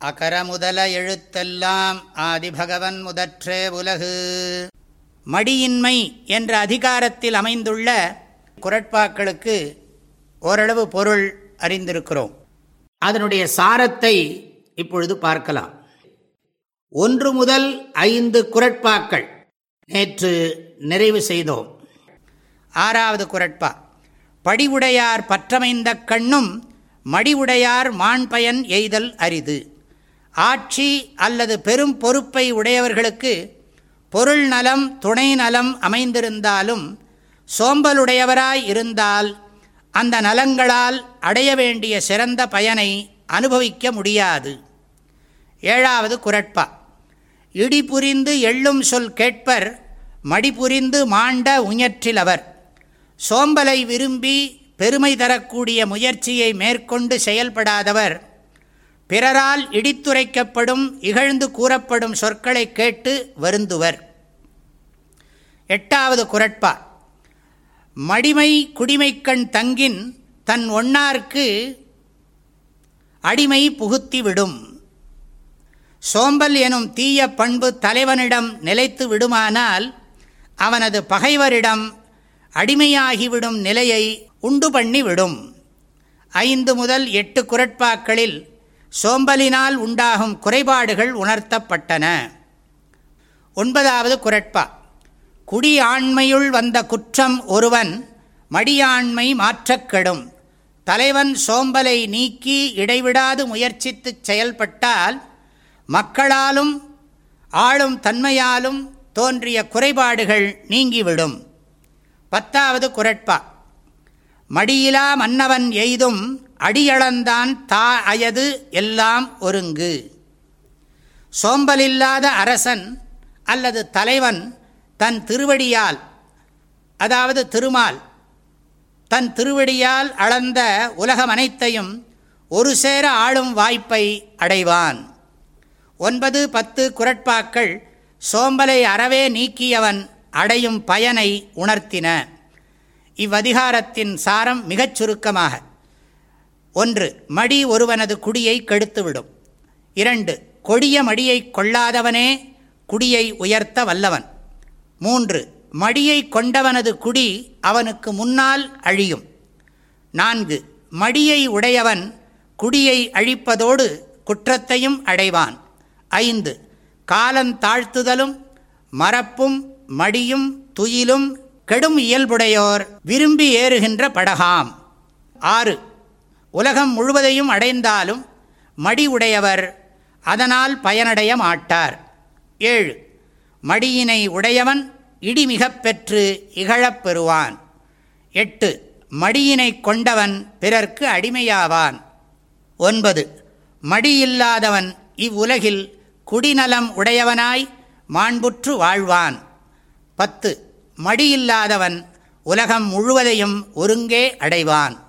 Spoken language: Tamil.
அகர முதல எழுத்தெல்லாம் ஆதிபகவன் முதற்றே உலகு. மடியின்மை என்ற அதிகாரத்தில் அமைந்துள்ள குரட்பாக்களுக்கு ஓரளவு பொருள் அறிந்திருக்கிறோம். அதனுடைய சாரத்தை இப்பொழுது பார்க்கலாம். ஒன்று முதல் ஐந்து குரட்பாக்கள் நேற்று நிறைவு செய்தோம். ஆறாவது குரட்பா படிவுடையார் பற்றமைந்த கண்ணும் மடிவுடையார் மாண்பயன் எய்தல் அரிது. ஆட்சி அல்லது பெரும் பொறுப்பை உடையவர்களுக்கு பொருள் நலம் துணை நலம் அமைந்திருந்தாலும் சோம்பலுடையவராய் இருந்தால் அந்த நலங்களால் அடைய வேண்டிய சிறந்த பயனை அனுபவிக்க முடியாது. ஏழாவது குரட்பா. இடி புரிந்து எள்ளும் சொல் கேட்பர் மடிபுரிந்து மாண்ட உயற்றிலவர் சோம்பலை விரும்பி பெருமை தரக்கூடிய முயற்சியை மேற்கொண்டு செயல்படாதவர் பிறரால் இடித்துரைக்கப்படும் இகழ்ந்து கூறப்படும் சொற்களை கேட்டு வருந்துவர். எட்டாவது குரட்பா. மடிமை குடிமைக்கண் தங்கின் தன் ஒன்னார்க்கு அடிமை புகுத்திவிடும். சோம்பல் எனும் தீய பண்பு தலைவனிடம் நிலைத்து விடுமானால் அவனது பகைவரிடம் அடிமையாகிவிடும் நிலையை உண்டு பண்ணிவிடும். ஐந்து முதல் எட்டு குரட்பாக்களில் சோம்பலினால் உண்டாகும் குறைபாடுகள் உணர்த்தப்பட்டன. ஒன்பதாவது குரட்பா. குடியாண்மையுள் வந்த குற்றம் ஒருவன் மடியாண்மை மாற்றக்கெடும். தலைவன் சோம்பலை நீக்கி இடைவிடாது முயற்சித்து செயல்பட்டால் மக்களாலும் ஆளும் தன்மையாலும் தோன்றிய குறைபாடுகள் நீங்கிவிடும். பத்தாவது குரட்பா. மடியிலா மன்னவன் எய்தும் அடியளந்தான் தா அயது எல்லாம் ஒருங்கு. சோம்பலில்லாத அரசன் அல்லது தலைவன் தன் திருவடியால் அதாவது திருமால் தன் திருவடியால் அளந்த உலகம் அனைத்தையும் ஒரு சேர ஆளும் வாய்ப்பை அடைவான். ஒன்பது பத்து குரட்பாக்கள் சோம்பலை அறவே நீக்கியவன் அடையும் பயனை உணர்த்தின. இவ்வதிகாரத்தின் சாரம் மிகச் சுருக்கமாக. ஒன்று மடி ஒருவனது குடியை கெடுத்துவிடும். இரண்டு கொடிய மடியை கொள்ளாதவனே குடியை உயர்த்த வல்லவன். மூன்று மடியை கொண்டவனது குடி அவனுக்கு முன்னால் அழியும். நான்கு மடியை உடையவன் குடியை அழிப்பதோடு குற்றத்தையும் அடைவான். ஐந்து காலந்தாழ்த்துதலும் மறப்பும் மடியும் துயிலும் கெடும் இயல்புடையோர் விரும்பி ஏறுகின்ற படகாம். ஆறு உலகம் முழுவதையும் அடைந்தாலும் மடி உடையவர் அதனால் பயனடைய மாட்டார். ஏழு. மடியினை உடையவன் இடி மிகப்பெற்று இகழப் பெறுவான். எட்டு. மடியினை கொண்டவன் பிறர்க்கு அடிமையாவான். ஒன்பது. மடியில்லாதவன் இவ்வுலகில் குடிநலம் உடையவனாய் மாண்புற்று வாழ்வான். பத்து. மடியில்லாதவன் உலகம் முழுவதையும் ஒருங்கே அடைவான்.